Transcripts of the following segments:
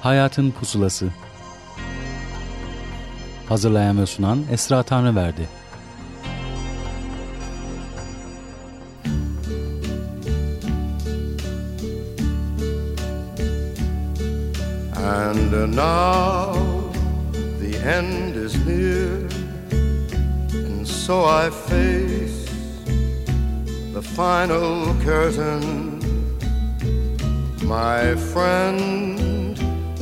Hayatın Pusulası. Hazırlayan ve sunan Esra Tanrıverdi And now the end is near And so I face the final curtain. My friend,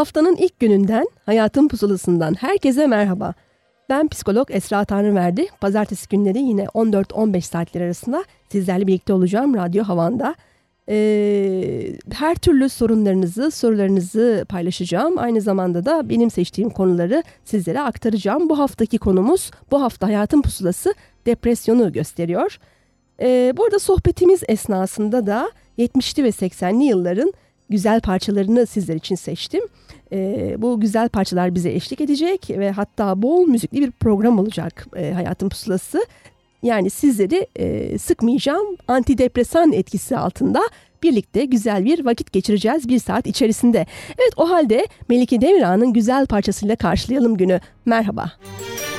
Haftanın ilk gününden, Hayatın Pusulası'ndan herkese merhaba. Ben psikolog Esra Tanrıverdi. Pazartesi günleri yine 14-15 saatler arasında sizlerle birlikte olacağım Radyo Havan'da. Ee, her türlü sorunlarınızı, sorularınızı paylaşacağım. Aynı zamanda da benim seçtiğim konuları sizlere aktaracağım. Bu haftaki konumuz, bu hafta hayatın pusulası depresyonu gösteriyor. Ee, bu arada sohbetimiz esnasında da 70'li ve 80'li yılların güzel parçalarını sizler için seçtim. Ee, bu güzel parçalar bize eşlik edecek ve hatta bol müzikli bir program olacak e, Hayatın Pusulası. Yani sizleri e, sıkmayacağım antidepresan etkisi altında birlikte güzel bir vakit geçireceğiz bir saat içerisinde. Evet o halde Melike Demirağ'ın güzel parçasıyla karşılayalım günü. Merhaba. Merhaba.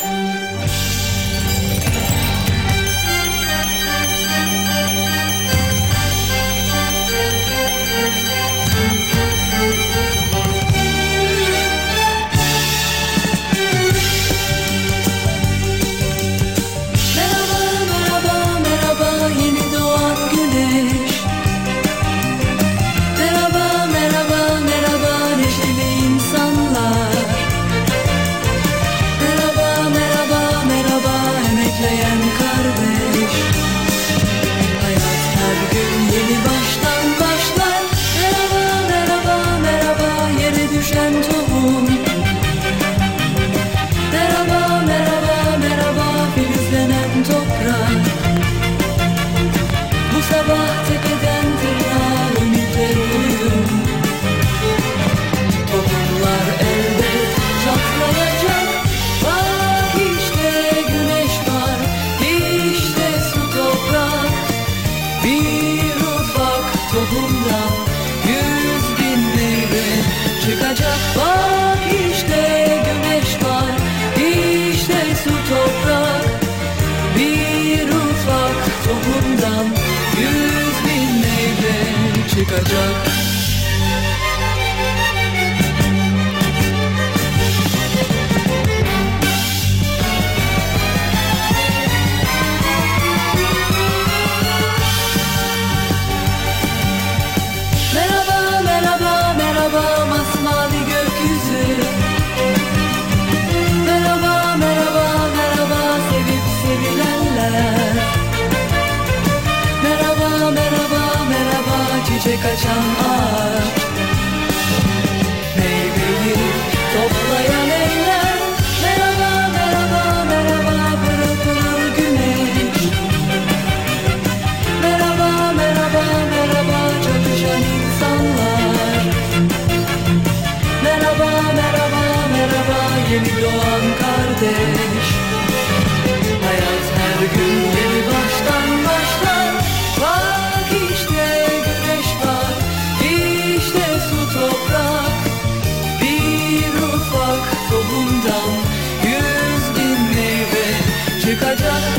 like a drug.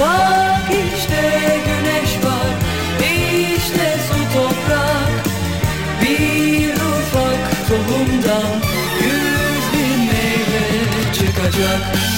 Bak işte güneş var işte su toprak. Bir ufak tohumdan Yüz bin meyve çıkacak.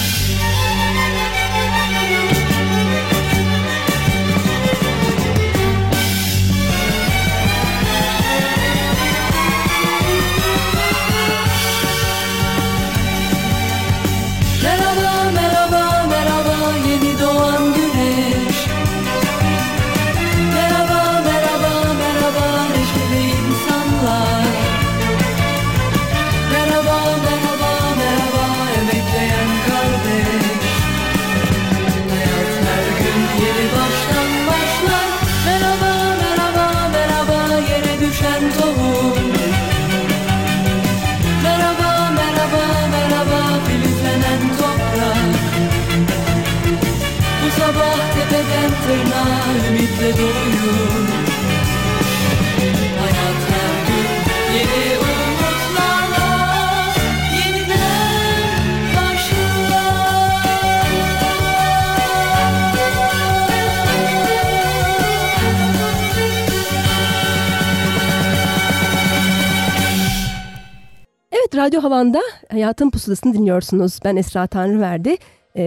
Radyo Havan'da Hayatın Pusulası'nı dinliyorsunuz. Ben Esra Tanrıverdi. E,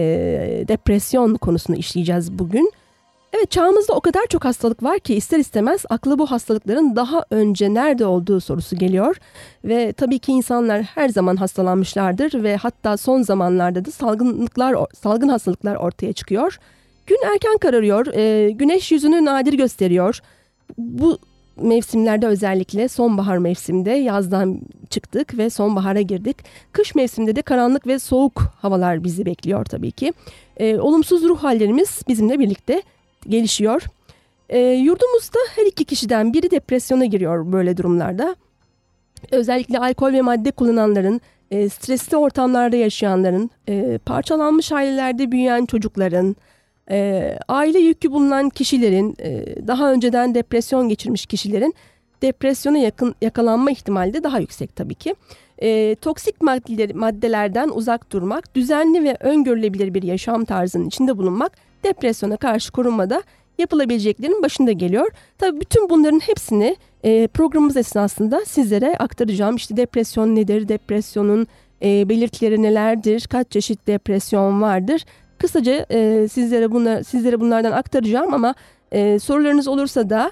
depresyon konusunu işleyeceğiz bugün. Evet çağımızda o kadar çok hastalık var ki ister istemez aklı bu hastalıkların daha önce nerede olduğu sorusu geliyor. Ve tabii ki insanlar her zaman hastalanmışlardır ve hatta son zamanlarda da salgınlıklar, salgın hastalıklar ortaya çıkıyor. Gün erken kararıyor, e, güneş yüzünü nadir gösteriyor. Bu mevsimlerde özellikle sonbahar mevsiminde yazdan çıktık ve sonbahara girdik. Kış mevsiminde de karanlık ve soğuk havalar bizi bekliyor tabii ki. E, olumsuz ruh hallerimiz bizimle birlikte gelişiyor. E, yurdumuzda her iki kişiden biri depresyona giriyor böyle durumlarda. Özellikle alkol ve madde kullananların, e, stresli ortamlarda yaşayanların, e, parçalanmış ailelerde büyüyen çocukların, e, aile yükü bulunan kişilerin, e, daha önceden depresyon geçirmiş kişilerin depresyona yakın yakalanma ihtimali de daha yüksek tabii ki. E, toksik maddeler, maddelerden uzak durmak, düzenli ve öngörülebilir bir yaşam tarzının içinde bulunmak depresyona karşı korunmada yapılabileceklerin başında geliyor. Tabii bütün bunların hepsini e, programımız esnasında sizlere aktaracağım. İşte depresyon nedir, depresyonun e, belirtileri nelerdir, kaç çeşit depresyon vardır. Kısaca e, sizlere bunlar sizlere bunlardan aktaracağım ama e, sorularınız olursa da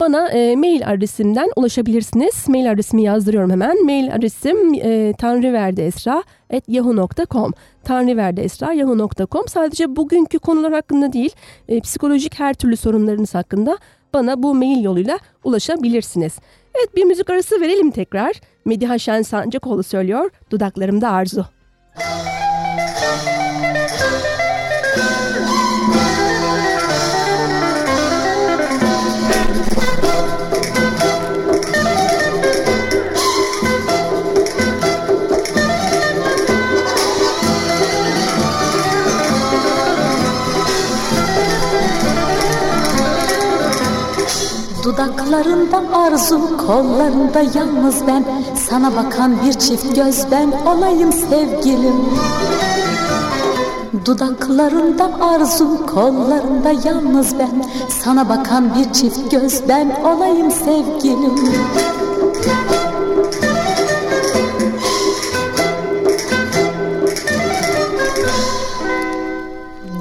bana e, mail adresimden ulaşabilirsiniz. Mail adresimi yazdırıyorum hemen. Mail adresim e, tanrıverdiesra.yahoo.com tanrıverdiesra.yahoo.com Sadece bugünkü konular hakkında değil, e, psikolojik her türlü sorunlarınız hakkında bana bu mail yoluyla ulaşabilirsiniz. Evet bir müzik arası verelim tekrar. Mediha Şen Sancakoğlu söylüyor. Dudaklarımda arzu. Müzik Dudaklarında arzu, kollarında yalnız ben. Sana bakan bir çift göz ben olayım sevgilim. Dudaklarında arzu, kollarında yalnız ben. Sana bakan bir çift göz ben olayım sevgilim.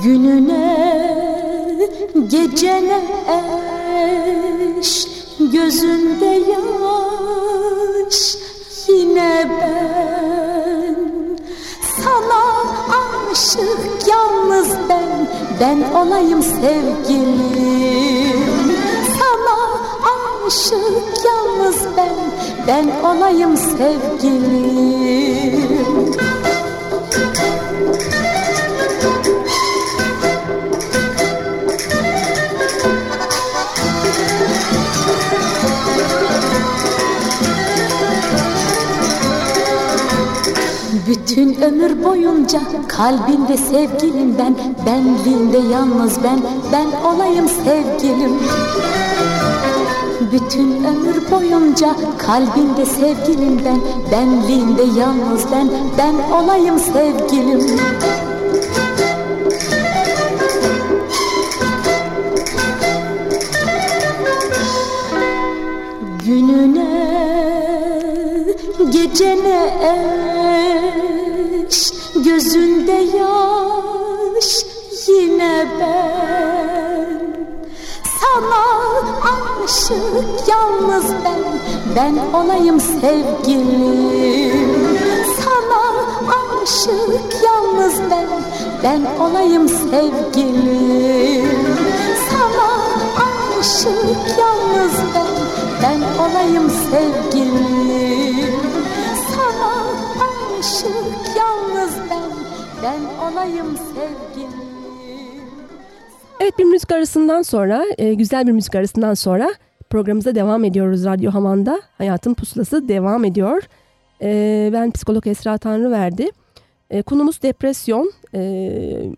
Gününe, gecene eş Gözünde yaş yine ben. Sana aşık yalnız ben Ben olayım sevgilim. Sana aşık yalnız ben Ben olayım sevgilim Bütün ömür boyunca kalbinde sevgilim ben Benliğinde yalnız ben, ben olayım sevgilim. Bütün ömür boyunca kalbinde sevgilim ben Benliğinde yalnız ben, ben olayım sevgilim. Gününe, gecene eş ben olayım sevgilim. Sana aşık yalnız ben. Ben olayım sevgilim. Sana aşık yalnız ben. Ben olayım sevgilim. Sana aşık yalnız ben. Ben olayım sevgilim. Evet bir müzik arasından sonra, e, güzel bir müzik arasından sonra programımıza devam ediyoruz Radyo Haman'da. Hayatın Pusulası devam ediyor. E, ben psikolog Esra Tanrıverdi. E, konumuz depresyon. E,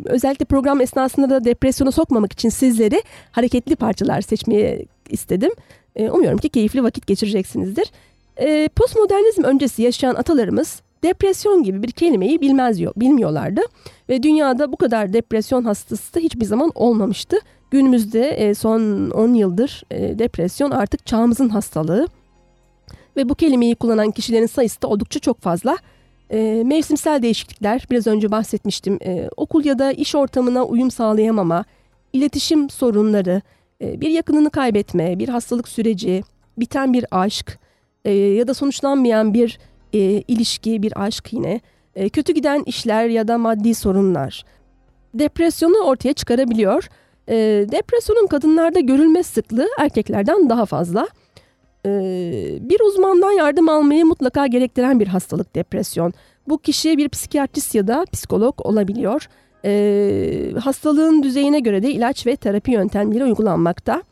özellikle program esnasında da depresyona sokmamak için sizleri hareketli parçalar seçmeye istedim. E, umuyorum ki keyifli vakit geçireceksinizdir. E, postmodernizm öncesi yaşayan atalarımız depresyon gibi bir kelimeyi bilmez bilmiyorlardı. Ve dünyada bu kadar depresyon hastası da hiçbir zaman olmamıştı. Günümüzde e, son 10 yıldır e, depresyon artık çağımızın hastalığı. Ve bu kelimeyi kullanan kişilerin sayısı da oldukça çok fazla. E, mevsimsel değişiklikler, biraz önce bahsetmiştim. Okul ya da iş ortamına uyum sağlayamama, iletişim sorunları, bir yakınını kaybetme, bir hastalık süreci, biten bir aşk ya da sonuçlanmayan bir ilişki, bir aşk yine, kötü giden işler ya da maddi sorunlar depresyonu ortaya çıkarabiliyor. E, depresyonun kadınlarda görülme sıklığı erkeklerden daha fazla. E, bir uzmandan yardım almayı mutlaka gerektiren bir hastalık depresyon. Bu kişi bir psikiyatrist ya da psikolog olabiliyor. E, hastalığın düzeyine göre de ilaç ve terapi yöntemleri uygulanmakta.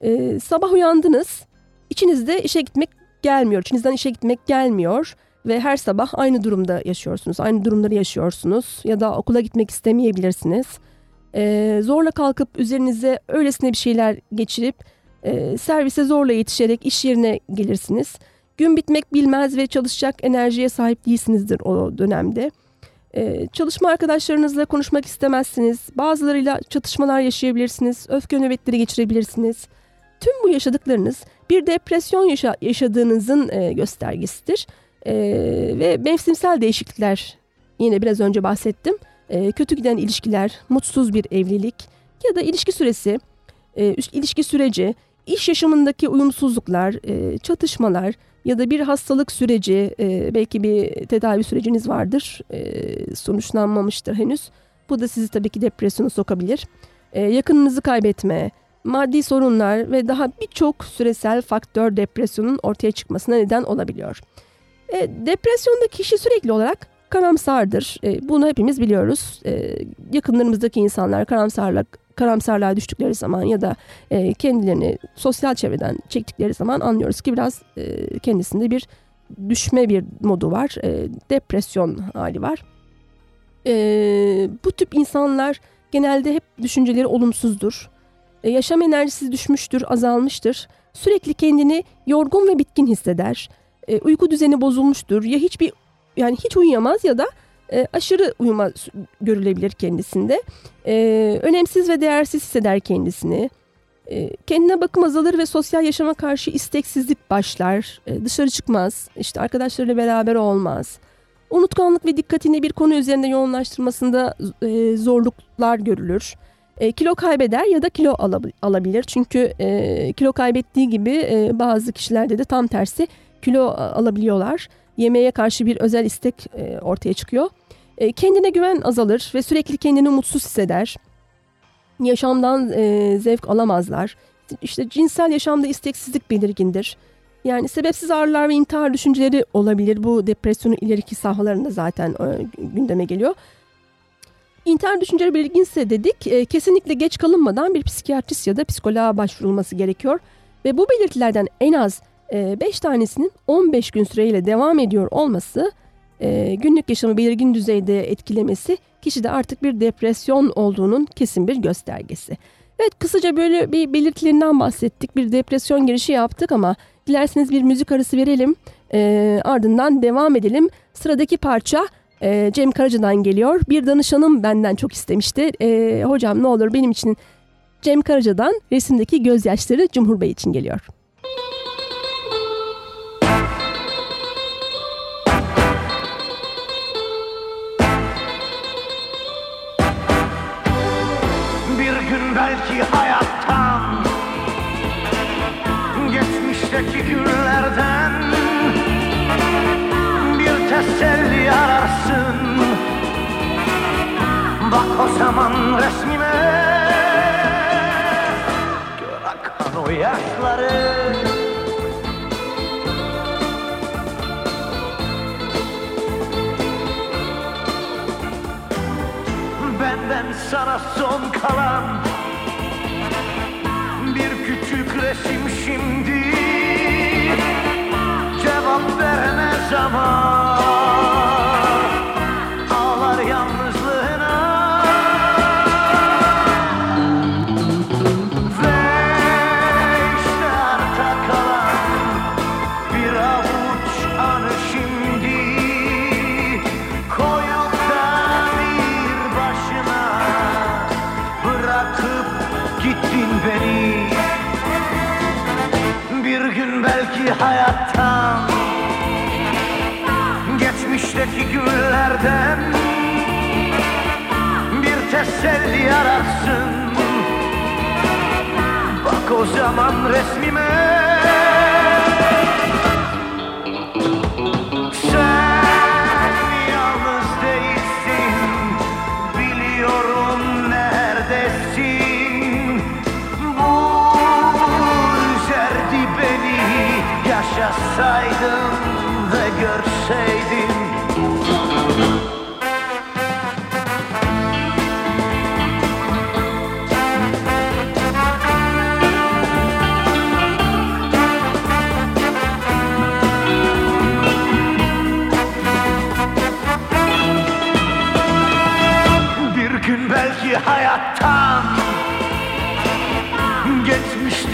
E, sabah uyandınız, içinizde işe gitmek gelmiyor, içinizden işe gitmek gelmiyor ve her sabah aynı durumda yaşıyorsunuz, aynı durumları yaşıyorsunuz ya da okula gitmek istemeyebilirsiniz. E, zorla kalkıp üzerinize öylesine bir şeyler geçirip e, servise zorla yetişerek iş yerine gelirsiniz. Gün bitmek bilmez ve çalışacak enerjiye sahip değilsinizdir o dönemde. Ee, çalışma arkadaşlarınızla konuşmak istemezsiniz. Bazılarıyla çatışmalar yaşayabilirsiniz. Öfke nöbetleri geçirebilirsiniz. Tüm bu yaşadıklarınız bir depresyon yaşa yaşadığınızın e, göstergesidir. E, ve mevsimsel değişiklikler yine biraz önce bahsettim. E, kötü giden ilişkiler, mutsuz bir evlilik ya da ilişki süresi, e, ilişki süreci, iş yaşamındaki uyumsuzluklar, e, çatışmalar ya da bir hastalık süreci, belki bir tedavi süreciniz vardır, sonuçlanmamıştır henüz. Bu da sizi tabii ki depresyona sokabilir. E, yakınınızı kaybetme, maddi sorunlar ve daha birçok süresel faktör depresyonun ortaya çıkmasına neden olabiliyor. Depresyonda kişi sürekli olarak karamsardır. E, bunu hepimiz biliyoruz. E, yakınlarımızdaki insanlar karamsarlık karamsarlığa düştükleri zaman ya da e, kendilerini sosyal çevreden çektikleri zaman anlıyoruz ki biraz e, kendisinde bir düşme bir modu var. E, depresyon hali var. E, bu tip insanlar genelde hep düşünceleri olumsuzdur. E, yaşam enerjisi düşmüştür, azalmıştır. Sürekli kendini yorgun ve bitkin hisseder. E, uyku düzeni bozulmuştur. Ya hiçbir yani hiç uyuyamaz ya da e, aşırı uyuma görülebilir kendisinde. E, önemsiz ve değersiz hisseder kendisini. E, kendine bakım azalır ve sosyal yaşama karşı isteksizlik başlar. E, dışarı çıkmaz, işte arkadaşlarıyla beraber olmaz. Unutkanlık ve dikkatini bir konu üzerinde yoğunlaştırmasında e, zorluklar görülür. E, kilo kaybeder ya da kilo alabilir. Çünkü e, kilo kaybettiği gibi e, bazı kişilerde de tam tersi kilo alabiliyorlar yemeğe karşı bir özel istek e, ortaya çıkıyor. E, kendine güven azalır ve sürekli kendini mutsuz hisseder. Yaşamdan e, zevk alamazlar. İşte cinsel yaşamda isteksizlik belirgindir. Yani sebepsiz ağrılar ve intihar düşünceleri olabilir. Bu depresyonun ileriki safhalarında zaten e, gündeme geliyor. İntihar düşünceleri belirginse dedik e, kesinlikle geç kalınmadan bir psikiyatrist ya da psikoloğa başvurulması gerekiyor. Ve bu belirtilerden en az 5 ee, tanesinin 15 gün süreyle devam ediyor olması e, günlük yaşamı belirgin düzeyde etkilemesi kişide artık bir depresyon olduğunun kesin bir göstergesi. Evet kısaca böyle bir belirtilerinden bahsettik. Bir depresyon girişi yaptık ama dilerseniz bir müzik arası verelim. E, ardından devam edelim. Sıradaki parça e, Cem Karaca'dan geliyor. Bir danışanım benden çok istemişti. E, hocam ne olur benim için Cem Karaca'dan resimdeki gözyaşları Cumhur Bey için geliyor. Belki hayattan Geçmişteki günlerden Bir teselli ararsın. Bak o zaman resmime Gör akan o yaşları. Benden sana son kalan resim şimdi. Cevap verene zaman belki hayattan. Geçmişteki günlerden Bir teselli ararsın. Bak o zaman resmime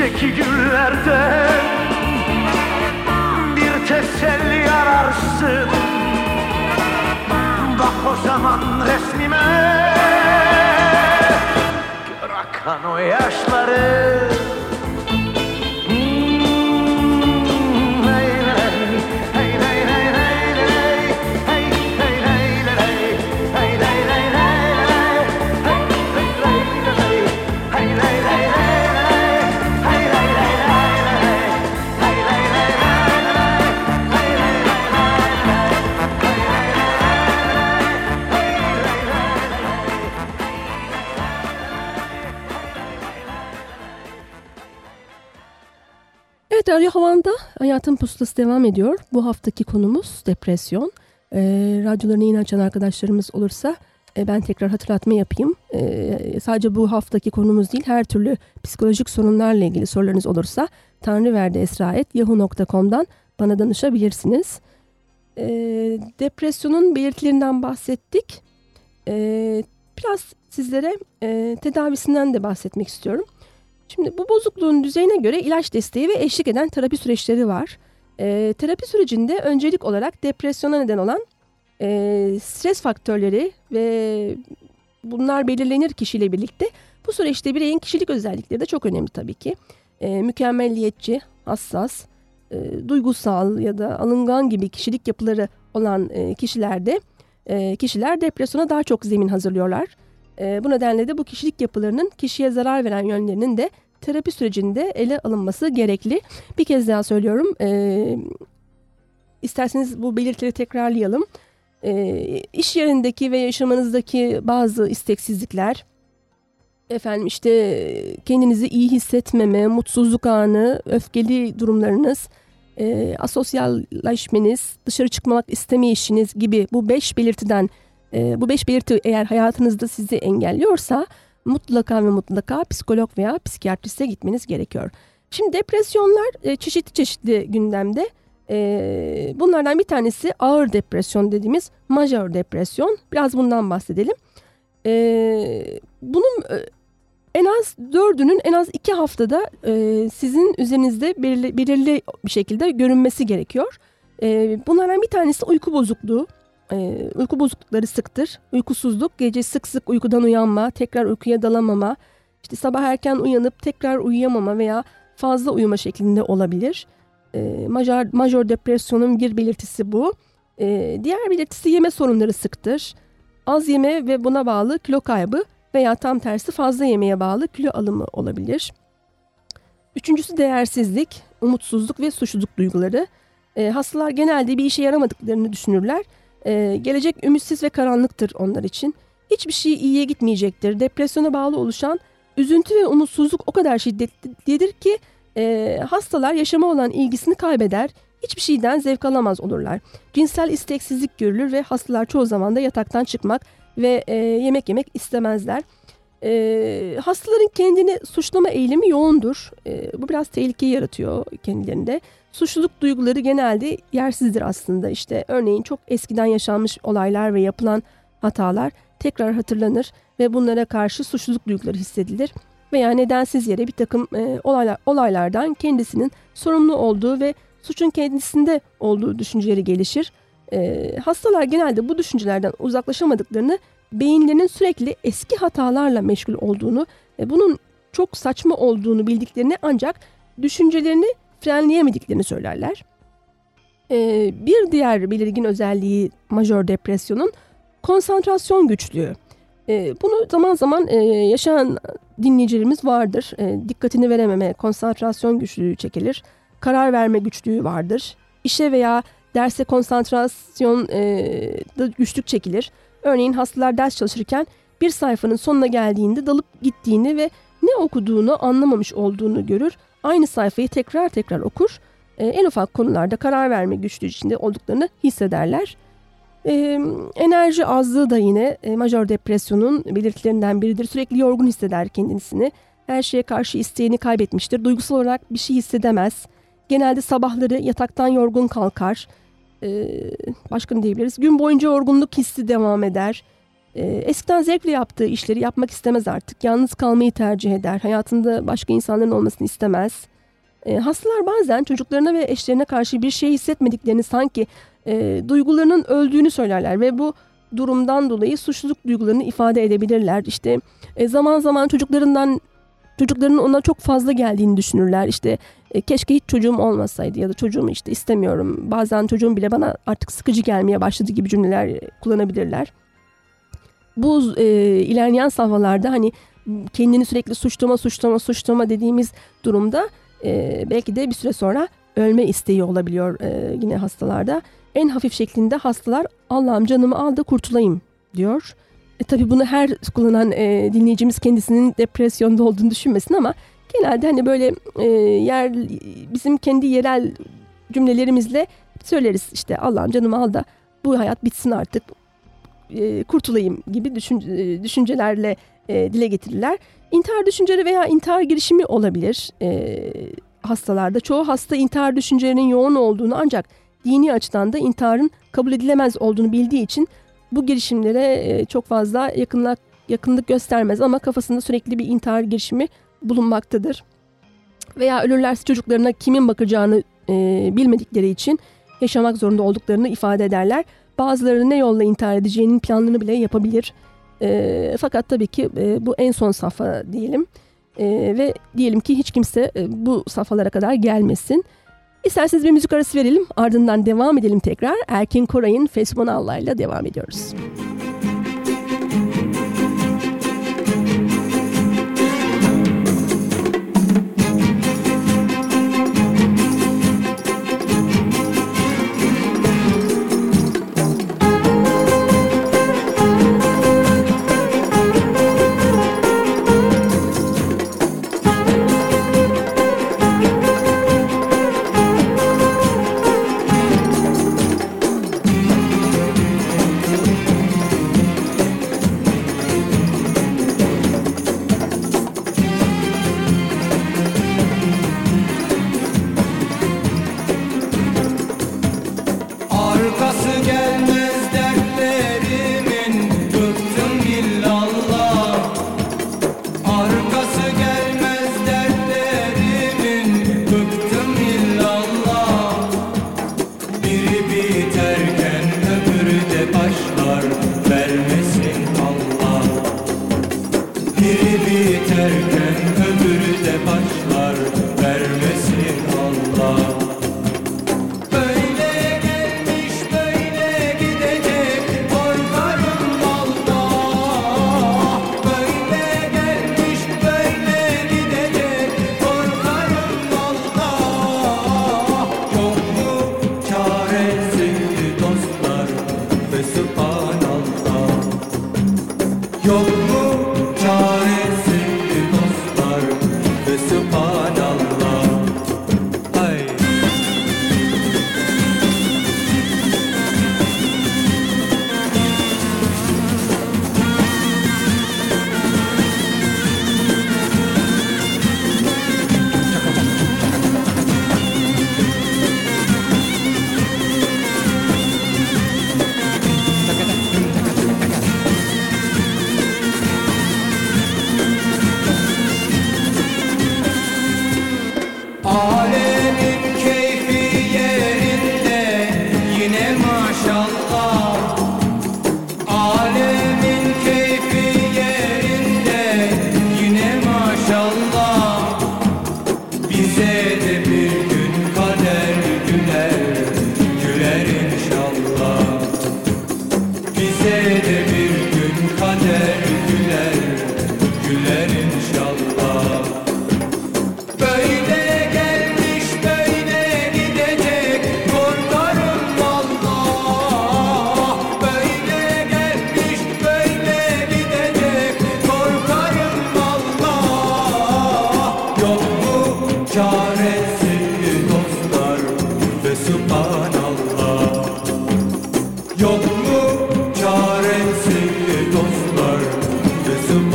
Geçmişteki günlerden Bir teselli ararsın. Bak o zaman resmime. Gör akan o yaşları Radyo Havan'da Hayatın Pusulası devam ediyor. Bu haftaki konumuz depresyon. Ee, radyolarını yeni açan arkadaşlarımız olursa e, ben tekrar hatırlatma yapayım. Ee, sadece bu haftaki konumuz değil her türlü psikolojik sorunlarla ilgili sorularınız olursa tanrıverdiesra.yahoo.com'dan bana danışabilirsiniz. Ee, depresyonun belirtilerinden bahsettik. Ee, biraz sizlere e, tedavisinden de bahsetmek istiyorum. Şimdi bu bozukluğun düzeyine göre ilaç desteği ve eşlik eden terapi süreçleri var. Ee, terapi sürecinde öncelik olarak depresyona neden olan e, stres faktörleri ve bunlar belirlenir kişiyle birlikte. Bu süreçte bireyin kişilik özellikleri de çok önemli tabii ki. Ee, mükemmelliyetçi, hassas, e, duygusal ya da alıngan gibi kişilik yapıları olan e, kişilerde e, kişiler depresyona daha çok zemin hazırlıyorlar. E, bu nedenle de bu kişilik yapılarının kişiye zarar veren yönlerinin de terapi sürecinde ele alınması gerekli. Bir kez daha söylüyorum. E, isterseniz bu belirtileri tekrarlayalım. E, iş yerindeki ve yaşamanızdaki bazı isteksizlikler, efendim işte kendinizi iyi hissetmeme, mutsuzluk anı, öfkeli durumlarınız, e, asosyalleşmeniz, dışarı çıkmak istemeyişiniz gibi bu beş belirtiden e, bu beş belirti eğer hayatınızda sizi engelliyorsa mutlaka ve mutlaka psikolog veya psikiyatriste gitmeniz gerekiyor. Şimdi depresyonlar e, çeşitli çeşitli gündemde. E, bunlardan bir tanesi ağır depresyon dediğimiz majör depresyon. Biraz bundan bahsedelim. E, bunun en az dördünün en az iki haftada e, sizin üzerinizde belirli, belirli bir şekilde görünmesi gerekiyor. E, bunlardan bir tanesi uyku bozukluğu. E, uyku bozuklukları sıktır. Uykusuzluk, gece sık sık uykudan uyanma, tekrar uykuya dalamama, işte sabah erken uyanıp tekrar uyuyamama veya fazla uyuma şeklinde olabilir. E, majör, majör depresyonun bir belirtisi bu. E, diğer belirtisi yeme sorunları sıktır. Az yeme ve buna bağlı kilo kaybı veya tam tersi fazla yemeye bağlı kilo alımı olabilir. Üçüncüsü değersizlik, umutsuzluk ve suçluluk duyguları. E, hastalar genelde bir işe yaramadıklarını düşünürler. E, gelecek ümitsiz ve karanlıktır onlar için. Hiçbir şey iyiye gitmeyecektir. Depresyona bağlı oluşan üzüntü ve umutsuzluk o kadar şiddetlidir ki e, hastalar yaşama olan ilgisini kaybeder. Hiçbir şeyden zevk alamaz olurlar. Cinsel isteksizlik görülür ve hastalar çoğu zaman da yataktan çıkmak ve e, yemek yemek istemezler. E, hastaların kendini suçlama eğilimi yoğundur. E, bu biraz tehlike yaratıyor kendilerinde. Suçluluk duyguları genelde yersizdir aslında. İşte örneğin çok eskiden yaşanmış olaylar ve yapılan hatalar tekrar hatırlanır ve bunlara karşı suçluluk duyguları hissedilir. Veya nedensiz yere bir takım e, olaylar, olaylardan kendisinin sorumlu olduğu ve suçun kendisinde olduğu düşünceleri gelişir. E, hastalar genelde bu düşüncelerden uzaklaşamadıklarını, beyinlerinin sürekli eski hatalarla meşgul olduğunu ve bunun çok saçma olduğunu bildiklerini ancak düşüncelerini frenleyemediklerini söylerler. E, bir diğer belirgin özelliği majör depresyonun konsantrasyon güçlüğü. E, bunu zaman zaman e, yaşayan dinleyicilerimiz vardır. E, dikkatini verememe, konsantrasyon güçlüğü çekilir. Karar verme güçlüğü vardır. İşe veya derse konsantrasyon e, da güçlük çekilir. Örneğin hastalar ders çalışırken bir sayfanın sonuna geldiğinde dalıp gittiğini ve ne okuduğunu anlamamış olduğunu görür. Aynı sayfayı tekrar tekrar okur. E, en ufak konularda karar verme güçlüğü içinde olduklarını hissederler. E, enerji azlığı da yine e, majör depresyonun belirtilerinden biridir. Sürekli yorgun hisseder kendisini. Her şeye karşı isteğini kaybetmiştir. Duygusal olarak bir şey hissedemez. Genelde sabahları yataktan yorgun kalkar. Ee, başka ne diyebiliriz? Gün boyunca yorgunluk hissi devam eder. E, eskiden zevkle yaptığı işleri yapmak istemez artık. Yalnız kalmayı tercih eder. Hayatında başka insanların olmasını istemez. E, hastalar bazen çocuklarına ve eşlerine karşı bir şey hissetmediklerini sanki e, duygularının öldüğünü söylerler ve bu durumdan dolayı suçluluk duygularını ifade edebilirler. İşte e, zaman zaman çocuklarından çocuklarının ona çok fazla geldiğini düşünürler. İşte e, keşke hiç çocuğum olmasaydı ya da çocuğumu işte istemiyorum. Bazen çocuğum bile bana artık sıkıcı gelmeye başladı gibi cümleler kullanabilirler. Bu e, ilerleyen safhalarda hani kendini sürekli suçlama suçlama suçlama dediğimiz durumda e, belki de bir süre sonra ölme isteği olabiliyor e, yine hastalarda. En hafif şeklinde hastalar Allah'ım canımı al da kurtulayım diyor. E, tabii bunu her kullanan e, dinleyicimiz kendisinin depresyonda olduğunu düşünmesin ama genelde hani böyle e, yer bizim kendi yerel cümlelerimizle söyleriz işte Allah'ım canımı al da bu hayat bitsin artık e, kurtulayım gibi düşün, e, düşüncelerle e, dile getirirler. İntihar düşünceleri veya intihar girişimi olabilir e, hastalarda. Çoğu hasta intihar düşüncelerinin yoğun olduğunu ancak dini açıdan da intiharın kabul edilemez olduğunu bildiği için bu girişimlere e, çok fazla yakınlık, yakınlık göstermez ama kafasında sürekli bir intihar girişimi bulunmaktadır. Veya ölürlerse çocuklarına kimin bakacağını e, bilmedikleri için yaşamak zorunda olduklarını ifade ederler. Bazıları ne yolla intihar edeceğinin planlarını bile yapabilir. E, fakat tabii ki e, bu en son safha diyelim. E, ve diyelim ki hiç kimse e, bu safhalara kadar gelmesin. İsterseniz bir müzik arası verelim ardından devam edelim tekrar. Erkin Koray'ın Fesbonallah ile devam ediyoruz. Arkası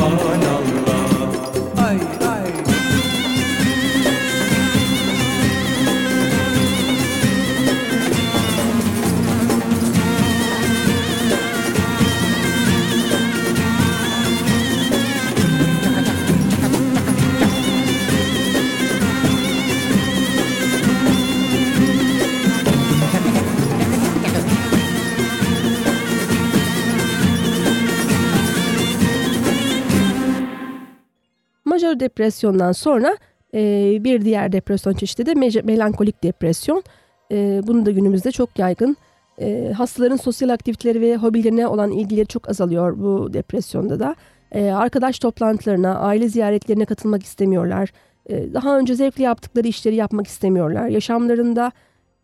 ve subhanallah depresyondan sonra e, bir diğer depresyon çeşidi de meje- melankolik depresyon. E, bunu da günümüzde çok yaygın. E, hastaların sosyal aktiviteleri ve hobilerine olan ilgileri çok azalıyor bu depresyonda da. E, arkadaş toplantılarına, aile ziyaretlerine katılmak istemiyorlar. E, daha önce zevkli yaptıkları işleri yapmak istemiyorlar. Yaşamlarında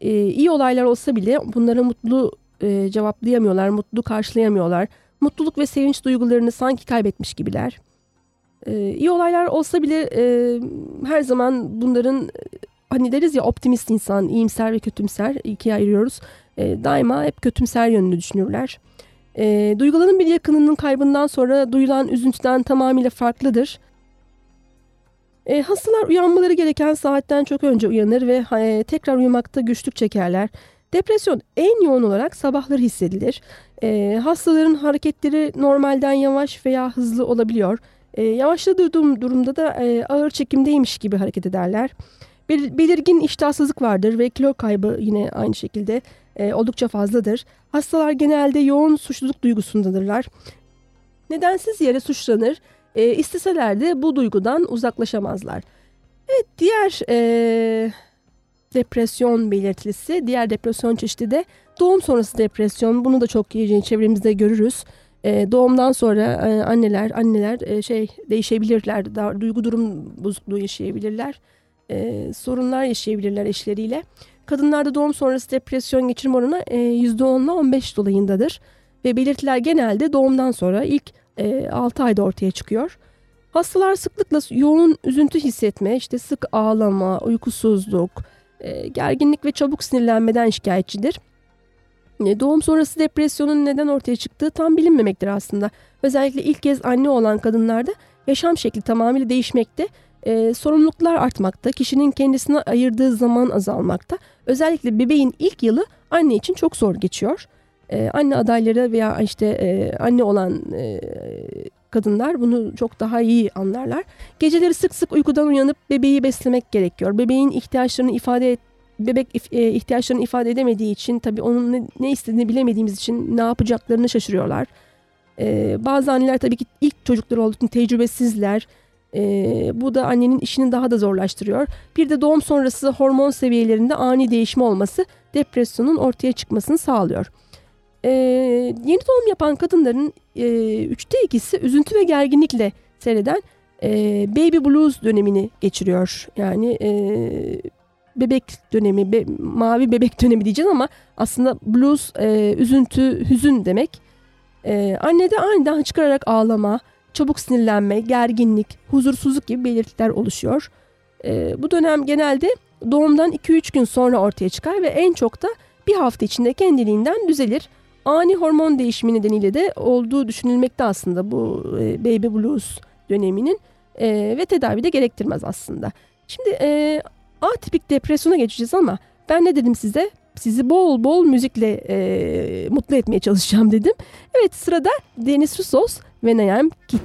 e, iyi olaylar olsa bile bunlara mutlu e, cevaplayamıyorlar, mutlu karşılayamıyorlar. Mutluluk ve sevinç duygularını sanki kaybetmiş gibiler. E, iyi olaylar olsa bile e, her zaman bunların hani deriz ya optimist insan, iyimser ve kötümser ikiye ayırıyoruz. E, daima hep kötümser yönünü düşünürler. E, duyguların bir yakınının kaybından sonra duyulan üzüntüden tamamıyla farklıdır. E, hastalar uyanmaları gereken saatten çok önce uyanır ve e, tekrar uyumakta güçlük çekerler. Depresyon en yoğun olarak sabahları hissedilir. E, hastaların hareketleri normalden yavaş veya hızlı olabiliyor. E, yavaşladığı durum- durumda da e, ağır çekimdeymiş gibi hareket ederler. Bel- belirgin iştahsızlık vardır ve kilo kaybı yine aynı şekilde e, oldukça fazladır. Hastalar genelde yoğun suçluluk duygusundadırlar. Nedensiz yere suçlanır. E, isteseler de bu duygudan uzaklaşamazlar. Evet diğer e, depresyon belirtisi, diğer depresyon çeşidi de doğum sonrası depresyon. Bunu da çok çevremizde görürüz. E, doğumdan sonra e, anneler anneler e, şey değişebilirler, daha, duygu durum bozukluğu yaşayabilirler, e, sorunlar yaşayabilirler eşleriyle. Kadınlarda doğum sonrası depresyon geçirme oranı e, %10 ile 15 dolayındadır ve belirtiler genelde doğumdan sonra ilk e, 6 ayda ortaya çıkıyor. Hastalar sıklıkla yoğun üzüntü hissetme, işte sık ağlama, uykusuzluk, e, gerginlik ve çabuk sinirlenmeden şikayetçidir. E, Doğum sonrası depresyonun neden ortaya çıktığı tam bilinmemektir aslında. Özellikle ilk kez anne olan kadınlarda yaşam şekli tamamıyla değişmekte, e, sorumluluklar artmakta, kişinin kendisine ayırdığı zaman azalmakta. Özellikle bebeğin ilk yılı anne için çok zor geçiyor. E, anne adayları veya işte e, anne olan e, kadınlar bunu çok daha iyi anlarlar. Geceleri sık sık uykudan uyanıp bebeği beslemek gerekiyor. Bebeğin ihtiyaçlarını ifade et, bebek e, ihtiyaçlarını ifade edemediği için tabii onun ne, ne istediğini bilemediğimiz için ne yapacaklarını şaşırıyorlar. E, bazı anneler tabii ki ilk çocukları olduğu için tecrübesizler. E, bu da annenin işini daha da zorlaştırıyor. Bir de doğum sonrası hormon seviyelerinde ani değişme olması depresyonun ortaya çıkmasını sağlıyor. E, yeni doğum yapan kadınların e, üçte ikisi üzüntü ve gerginlikle seyreden e, baby blues dönemini geçiriyor. Yani e, bebek dönemi, be- mavi bebek dönemi diyeceğiz ama aslında blues e, üzüntü, hüzün demek. E, annede aniden hıçkırarak ağlama, çabuk sinirlenme, gerginlik, huzursuzluk gibi belirtiler oluşuyor. E, bu dönem genelde doğumdan 2-3 gün sonra ortaya çıkar ve en çok da bir hafta içinde kendiliğinden düzelir. Ani hormon değişimi nedeniyle de olduğu düşünülmekte aslında bu e, baby blues döneminin e, ve tedavi de gerektirmez aslında. Şimdi e, atipik depresyona geçeceğiz ama ben ne dedim size? Sizi bol bol müzikle e, mutlu etmeye çalışacağım dedim. Evet sırada Deniz Rusos ve Nayem Kit.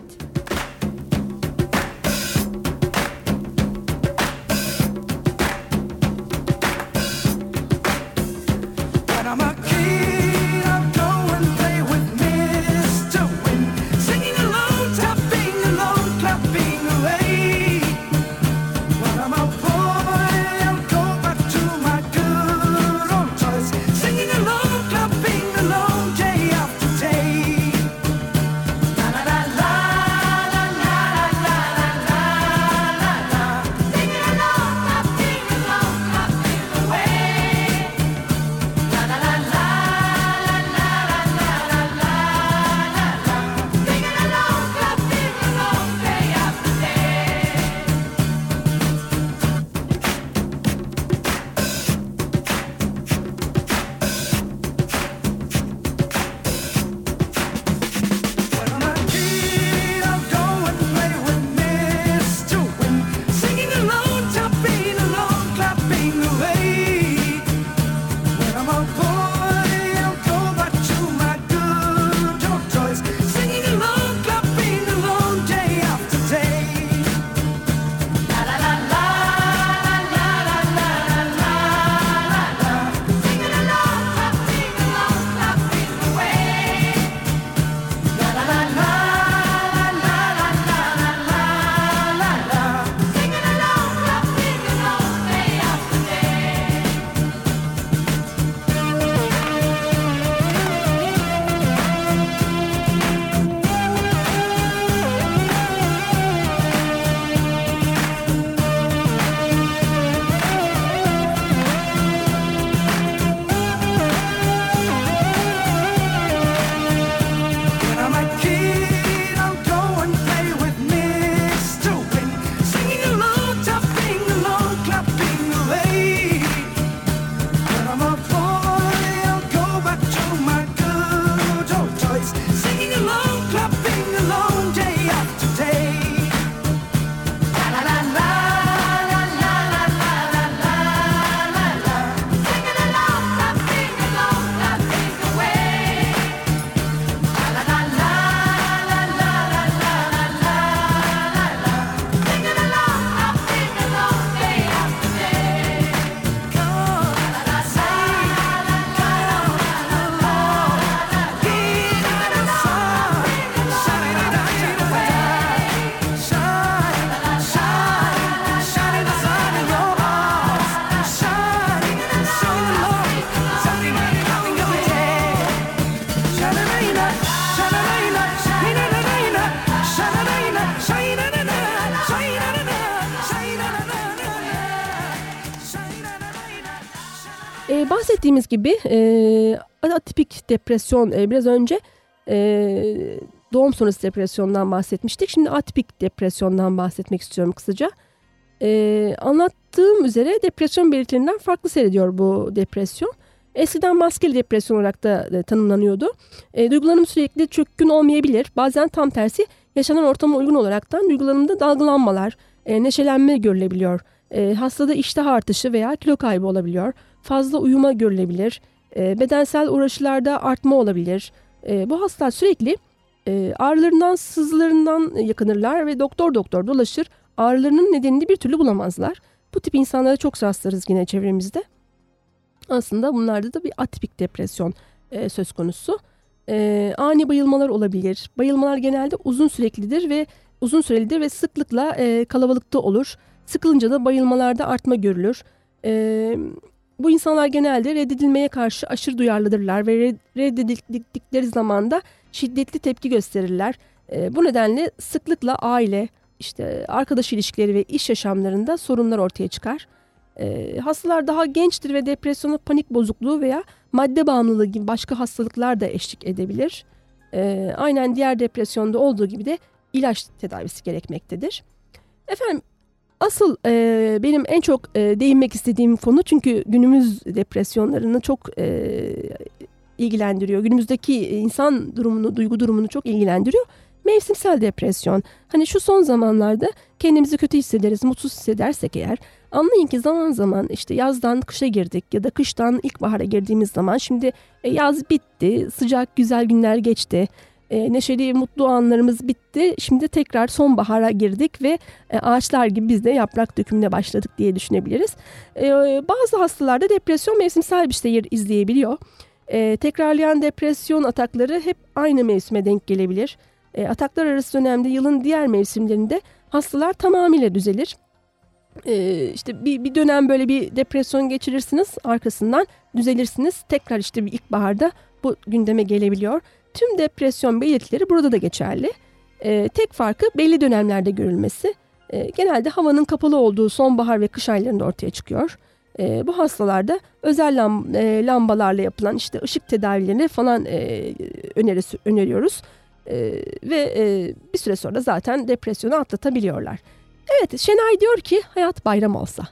Ee, bahsettiğimiz gibi e, atipik depresyon e, biraz önce e, doğum sonrası depresyondan bahsetmiştik. Şimdi atipik depresyondan bahsetmek istiyorum kısaca. E, anlattığım üzere depresyon belirtilerinden farklı seyrediyor bu depresyon. Eskiden maskeli depresyon olarak da e, tanımlanıyordu. E, duygularım sürekli çökkün olmayabilir. Bazen tam tersi yaşanan ortama uygun olaraktan duygularımda dalgalanmalar, e, neşelenme görülebiliyor. E, hastada iştah artışı veya kilo kaybı olabiliyor. Fazla uyuma görülebilir. E, bedensel uğraşılarda artma olabilir. E, bu hastalar sürekli e, ağrılarından, sızılarından yakınırlar ve doktor doktor dolaşır. Ağrılarının nedenini bir türlü bulamazlar. Bu tip insanlara çok rastlarız yine çevremizde. Aslında bunlarda da bir atipik depresyon e, söz konusu. E, ani bayılmalar olabilir. Bayılmalar genelde uzun süreklidir ve uzun sürelidir ve sıklıkla e, kalabalıkta olur. Sıkılınca da bayılmalarda artma görülür. E, bu insanlar genelde reddedilmeye karşı aşırı duyarlıdırlar ve red- reddedildikleri zaman da şiddetli tepki gösterirler. E, bu nedenle sıklıkla aile, işte arkadaş ilişkileri ve iş yaşamlarında sorunlar ortaya çıkar. E, hastalar daha gençtir ve depresyona panik bozukluğu veya madde bağımlılığı gibi başka hastalıklar da eşlik edebilir. E, aynen diğer depresyonda olduğu gibi de ilaç tedavisi gerekmektedir. Efendim asıl e, benim en çok e, değinmek istediğim konu çünkü günümüz depresyonlarını çok e, ilgilendiriyor. Günümüzdeki insan durumunu, duygu durumunu çok ilgilendiriyor. Mevsimsel depresyon. Hani şu son zamanlarda kendimizi kötü hissederiz, mutsuz hissedersek eğer anlayın ki zaman zaman işte yazdan kışa girdik ya da kıştan ilkbahara girdiğimiz zaman şimdi e, yaz bitti, sıcak güzel günler geçti. E, neşeli mutlu anlarımız bitti. Şimdi tekrar sonbahara girdik ve e, ağaçlar gibi biz de yaprak dökümüne başladık diye düşünebiliriz. E, bazı hastalarda depresyon mevsimsel bir seyir izleyebiliyor. E, tekrarlayan depresyon atakları hep aynı mevsime denk gelebilir. E, ataklar arası dönemde yılın diğer mevsimlerinde hastalar tamamıyla düzelir. E, işte bir, bir dönem böyle bir depresyon geçirirsiniz arkasından düzelirsiniz. Tekrar işte bir ilkbaharda bu gündeme gelebiliyor. Tüm depresyon belirtileri burada da geçerli. E, tek farkı belli dönemlerde görülmesi. E, genelde havanın kapalı olduğu sonbahar ve kış aylarında ortaya çıkıyor. E, bu hastalarda özel lam, e, lambalarla yapılan işte ışık tedavilerini falan e, önerisi, öneriyoruz. E, ve e, bir süre sonra zaten depresyonu atlatabiliyorlar. Evet Şenay diyor ki hayat bayram olsa.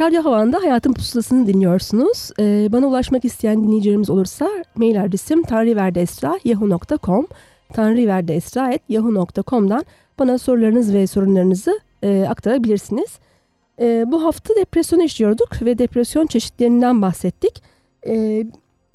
Radyo Havan'da Hayatın Pusulası'nı dinliyorsunuz. Ee, bana ulaşmak isteyen dinleyicilerimiz olursa mail adresim tanriverdesra.yahoo.com tanriverdesra.yahoo.com'dan bana sorularınız ve sorunlarınızı e, aktarabilirsiniz. E, bu hafta depresyon işliyorduk ve depresyon çeşitlerinden bahsettik. E,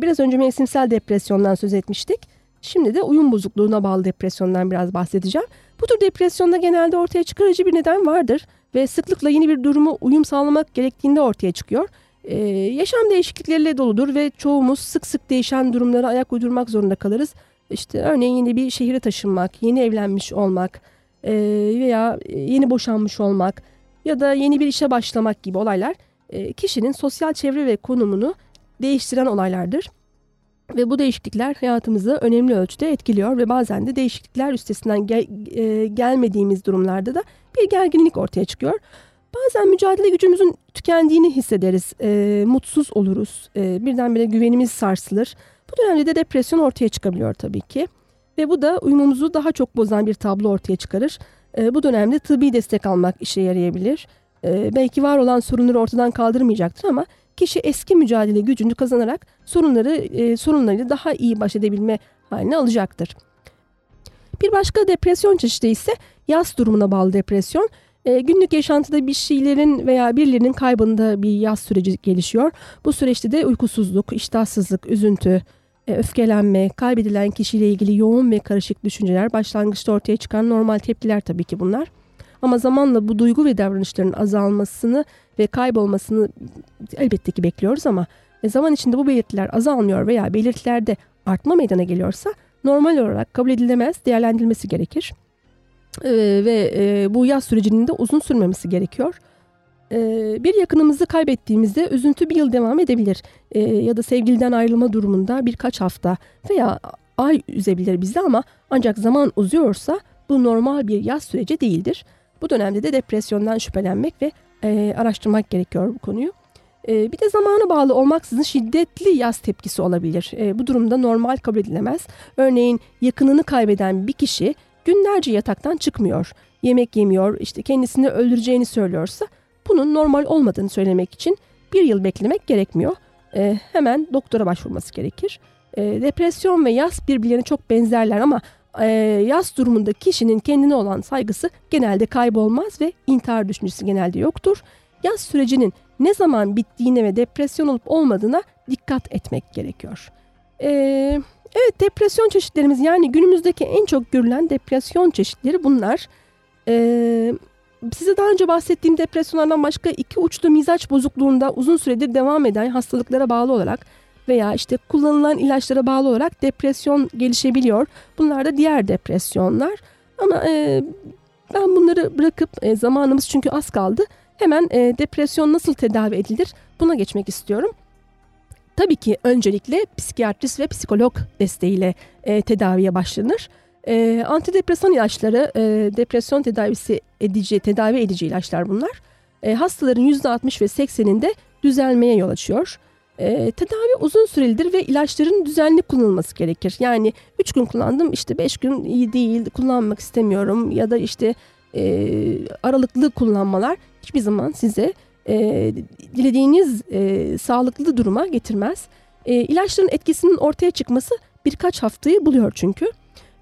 biraz önce mevsimsel depresyondan söz etmiştik. Şimdi de uyum bozukluğuna bağlı depresyondan biraz bahsedeceğim. Bu tür depresyonda genelde ortaya çıkarıcı bir neden vardır ve sıklıkla yeni bir durumu uyum sağlamak gerektiğinde ortaya çıkıyor. Ee, yaşam değişiklikleriyle doludur ve çoğumuz sık sık değişen durumlara ayak uydurmak zorunda kalırız. İşte örneğin yeni bir şehire taşınmak, yeni evlenmiş olmak e, veya yeni boşanmış olmak ya da yeni bir işe başlamak gibi olaylar e, kişinin sosyal çevre ve konumunu değiştiren olaylardır. Ve bu değişiklikler hayatımızı önemli ölçüde etkiliyor ve bazen de değişiklikler üstesinden gel, e, gelmediğimiz durumlarda da bir gerginlik ortaya çıkıyor. Bazen mücadele gücümüzün tükendiğini hissederiz, e, mutsuz oluruz, e, birdenbire güvenimiz sarsılır. Bu dönemde de depresyon ortaya çıkabiliyor tabii ki. Ve bu da uyumumuzu daha çok bozan bir tablo ortaya çıkarır. E, bu dönemde tıbbi destek almak işe yarayabilir. E, belki var olan sorunları ortadan kaldırmayacaktır ama kişi eski mücadele gücünü kazanarak sorunları e, sorunlarıyla daha iyi baş edebilme haline alacaktır. Bir başka depresyon çeşidi ise yas durumuna bağlı depresyon. E, günlük yaşantıda bir şeylerin veya birilerinin kaybında bir yas süreci gelişiyor. Bu süreçte de uykusuzluk, iştahsızlık, üzüntü, e, öfkelenme, kaybedilen kişiyle ilgili yoğun ve karışık düşünceler başlangıçta ortaya çıkan normal tepkiler tabii ki bunlar. Ama zamanla bu duygu ve davranışların azalmasını ve kaybolmasını elbette ki bekliyoruz ama e, zaman içinde bu belirtiler azalmıyor veya belirtilerde artma meydana geliyorsa normal olarak kabul edilemez değerlendirilmesi gerekir. Ee, ve e, bu yaz sürecinin de uzun sürmemesi gerekiyor. Ee, bir yakınımızı kaybettiğimizde üzüntü bir yıl devam edebilir. Ee, ya da sevgiliden ayrılma durumunda birkaç hafta veya ay üzebilir bizi ama ancak zaman uzuyorsa bu normal bir yaz süreci değildir. Bu dönemde de depresyondan şüphelenmek ve e, araştırmak gerekiyor bu konuyu. E, bir de zamana bağlı olmaksızın şiddetli yaz tepkisi olabilir. E, bu durumda normal kabul edilemez. Örneğin yakınını kaybeden bir kişi günlerce yataktan çıkmıyor, yemek yemiyor, işte kendisini öldüreceğini söylüyorsa bunun normal olmadığını söylemek için bir yıl beklemek gerekmiyor. E, hemen doktora başvurması gerekir. Depresyon ve yas birbirlerine çok benzerler ama e, yas durumunda kişinin kendine olan saygısı genelde kaybolmaz ve intihar düşüncesi genelde yoktur. Yas sürecinin ne zaman bittiğine ve depresyon olup olmadığına dikkat etmek gerekiyor. E, evet depresyon çeşitlerimiz yani günümüzdeki en çok görülen depresyon çeşitleri bunlar. E, size daha önce bahsettiğim depresyonlardan başka iki uçlu mizaç bozukluğunda uzun süredir devam eden hastalıklara bağlı olarak veya işte kullanılan ilaçlara bağlı olarak depresyon gelişebiliyor. Bunlar da diğer depresyonlar. Ama e, ben bunları bırakıp e, zamanımız çünkü az kaldı. Hemen e, depresyon nasıl tedavi edilir buna geçmek istiyorum. Tabii ki öncelikle psikiyatrist ve psikolog desteğiyle e, tedaviye başlanır. E, antidepresan ilaçları e, depresyon tedavisi edici, tedavi edici ilaçlar bunlar. E, hastaların %60 ve 80'inde düzelmeye yol açıyor. E, tedavi uzun sürelidir ve ilaçların düzenli kullanılması gerekir. Yani 3 gün kullandım işte 5 gün iyi değil kullanmak istemiyorum ya da işte e, aralıklı kullanmalar hiçbir zaman size e, dilediğiniz e, sağlıklı duruma getirmez. E, ilaçların etkisinin ortaya çıkması birkaç haftayı buluyor çünkü.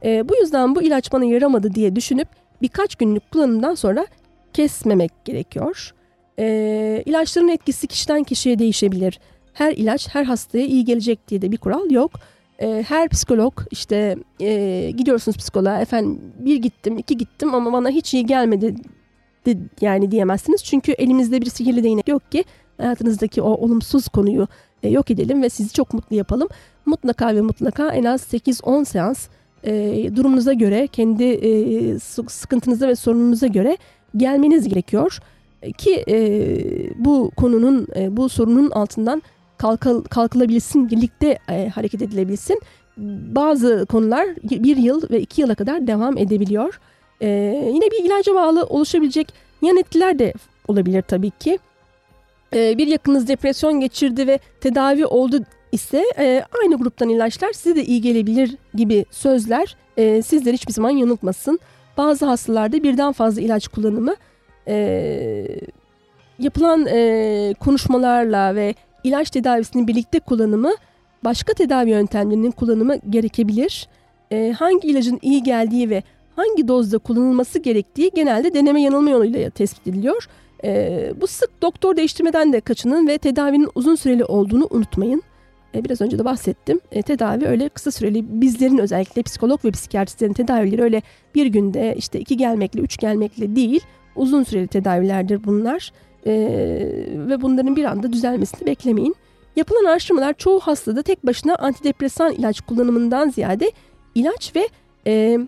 E, bu yüzden bu ilaç bana yaramadı diye düşünüp birkaç günlük kullanımdan sonra kesmemek gerekiyor. E, ilaçların etkisi kişiden kişiye değişebilir. Her ilaç her hastaya iyi gelecek diye de bir kural yok. E, her psikolog işte e, gidiyorsunuz psikoloğa efendim bir gittim iki gittim ama bana hiç iyi gelmedi de, yani diyemezsiniz. Çünkü elimizde bir sihirli değnek yok ki hayatınızdaki o olumsuz konuyu e, yok edelim ve sizi çok mutlu yapalım. Mutlaka ve mutlaka en az 8-10 seans e, durumunuza göre, kendi e, sıkıntınıza ve sorununuza göre gelmeniz gerekiyor. E, ki e, bu konunun, bu sorunun altından kalkıl, kalkılabilsin, birlikte hareket edilebilsin. Bazı konular bir yıl ve iki yıla kadar devam edebiliyor. E, yine bir ilaca bağlı oluşabilecek yan etkiler de olabilir tabii ki. E, bir yakınız depresyon geçirdi ve tedavi oldu ise e, aynı gruptan ilaçlar size de iyi gelebilir gibi sözler e, sizleri hiçbir zaman yanıltmasın. Bazı hastalarda birden fazla ilaç kullanımı e, yapılan e, konuşmalarla ve ilaç tedavisinin birlikte kullanımı başka tedavi yöntemlerinin kullanımı gerekebilir. E, hangi ilacın iyi geldiği ve hangi dozda kullanılması gerektiği genelde deneme yanılma yoluyla tespit ediliyor. E, bu sık doktor değiştirmeden de kaçının ve tedavinin uzun süreli olduğunu unutmayın. E, biraz önce de bahsettim. E, tedavi öyle kısa süreli bizlerin özellikle psikolog ve psikiyatristlerin tedavileri öyle bir günde işte iki gelmekle üç gelmekle değil uzun süreli tedavilerdir bunlar. E, ve bunların bir anda düzelmesini beklemeyin. Yapılan araştırmalar çoğu hastada tek başına antidepresan ilaç kullanımından ziyade ilaç ve e,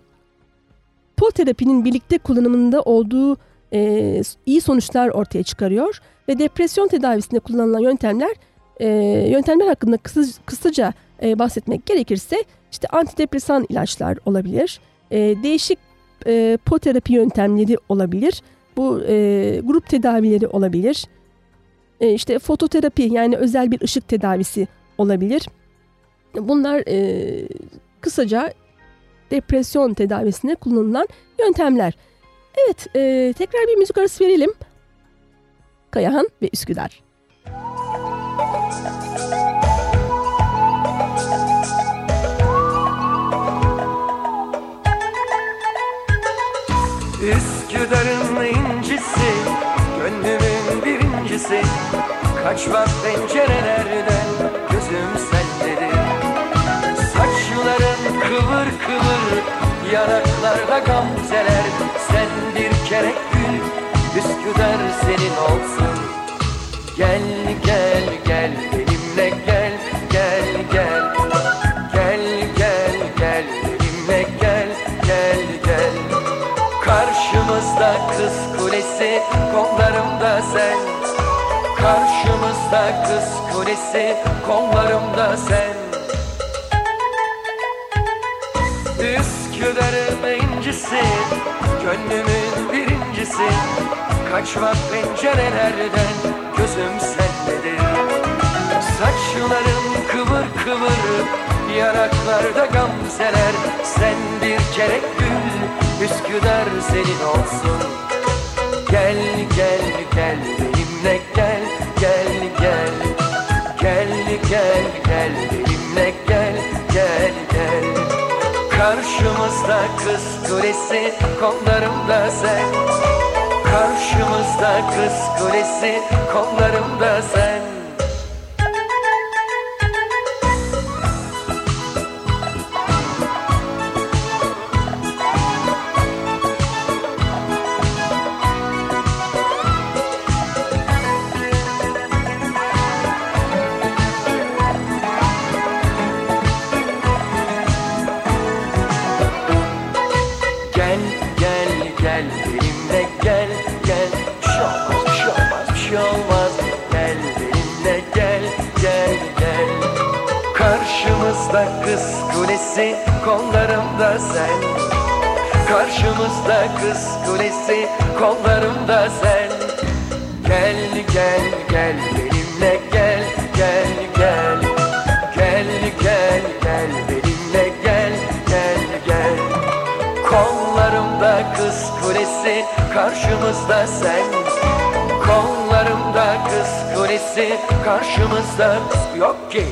terapinin birlikte kullanımında olduğu e, iyi sonuçlar ortaya çıkarıyor ve depresyon tedavisinde kullanılan yöntemler e, yöntemler hakkında kısa, kısaca e, bahsetmek gerekirse işte antidepresan ilaçlar olabilir, e, değişik e, poterapi yöntemleri olabilir, bu e, grup tedavileri olabilir, e, işte fototerapi yani özel bir ışık tedavisi olabilir. Bunlar e, kısaca depresyon tedavisine kullanılan yöntemler. Evet, e, tekrar bir müzik arası verelim. Kayahan ve Üsküdar. Üsküdar'ın incisi, gönlümün birincisi Kaçmak pencerelerden gözüm sendedir Saçların kıvır kıvır, yanaklarda gamzeler Sen bir kere gül, Üsküdar senin olsun. Gel gel gel benimle gel gel gel. Gel gel gel benimle gel gel gel. Karşımızda kız kulesi kollarımda sen. Karşımızda kız kulesi kollarımda sen Üsküdar'ın incisi Gönlümün birincisi. Kaçmak pencerelerden Gözüm sendedir. Saçların kıvır kıvır Yanaklarda gamzeler. Sen bir kere gül Üsküdar senin olsun. Gel gel gel benimle gel Karşımızda kız kulesi kollarımda sen. Karşımızda kız kulesi kollarımda sen kulesi kollarımda sen. Karşımızda kız kulesi kollarımda sen. Gel gel gel benimle gel gel gel. Gel gel gel benimle gel gel gel. Kollarımda kız kulesi karşımızda sen. Kollarımda kız kulesi karşımızda yok ki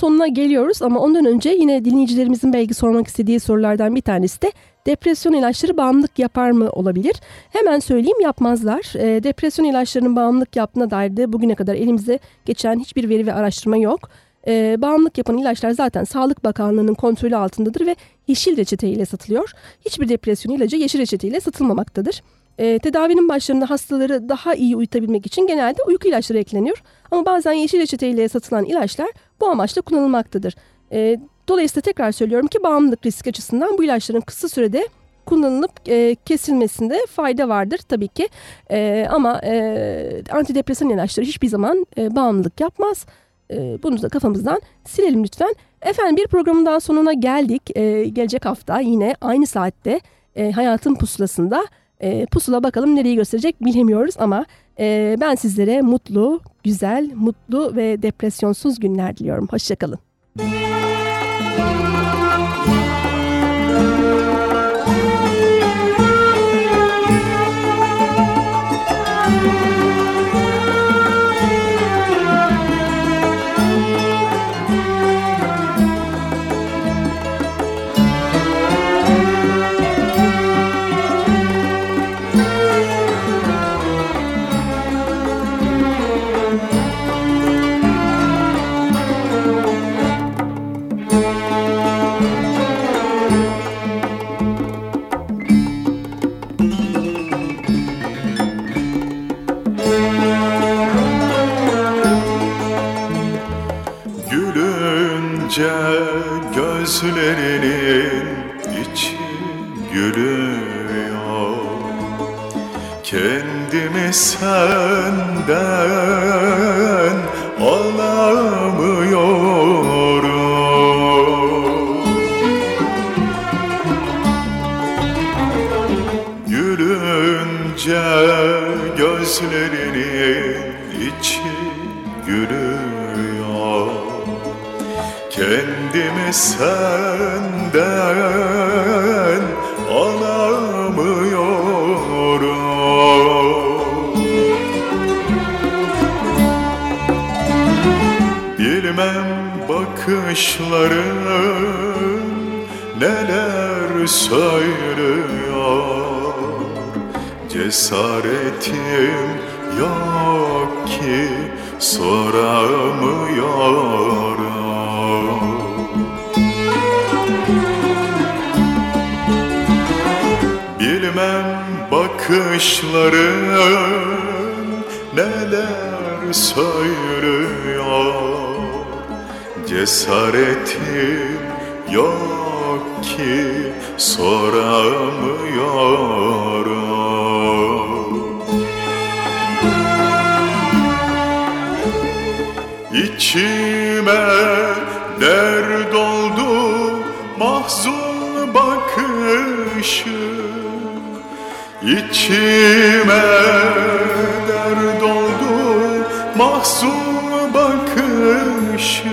sonuna geliyoruz ama ondan önce yine dinleyicilerimizin belki sormak istediği sorulardan bir tanesi de depresyon ilaçları bağımlılık yapar mı olabilir? Hemen söyleyeyim yapmazlar. E, depresyon ilaçlarının bağımlılık yaptığına dair de bugüne kadar elimizde geçen hiçbir veri ve araştırma yok. E, bağımlılık yapan ilaçlar zaten Sağlık Bakanlığı'nın kontrolü altındadır ve yeşil reçeteyle satılıyor. Hiçbir depresyon ilacı yeşil reçeteyle satılmamaktadır. E, tedavinin başlarında hastaları daha iyi uyutabilmek için genelde uyku ilaçları ekleniyor. Ama bazen yeşil reçeteyle satılan ilaçlar bu amaçla kullanılmaktadır. E, dolayısıyla tekrar söylüyorum ki bağımlılık riski açısından bu ilaçların kısa sürede kullanılıp e, kesilmesinde fayda vardır tabii ki. E, ama e, antidepresan ilaçları hiçbir zaman e, bağımlılık yapmaz. E, bunu da kafamızdan silelim lütfen. Efendim bir programın daha sonuna geldik. E, gelecek hafta yine aynı saatte e, Hayatın Pusulası'nda e, pusula bakalım nereyi gösterecek bilemiyoruz ama e, ben sizlere mutlu, güzel, mutlu ve depresyonsuz günler diliyorum. Hoşçakalın. gözlerinin soramıyorum İçime dert oldu mahzun bakışın İçime dert oldu mahzun bakışın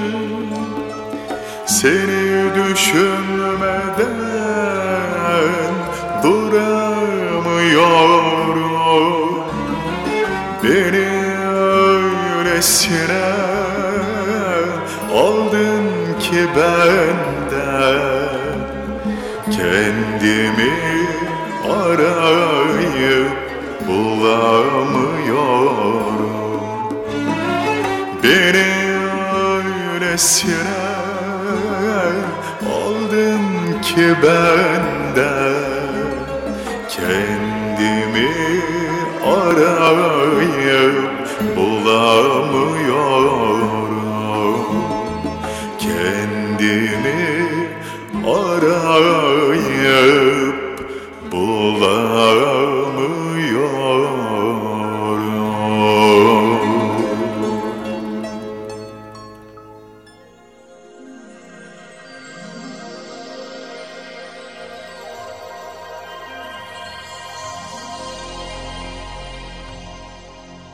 Seni düşünmeden duramıyorum. Beni öylesine aldın ki benden. Kendimi arayıp bulamıyorum. Beni öylesine aldın ki benden Kendimi arayıp bulamıyorum. Kendimi arayıp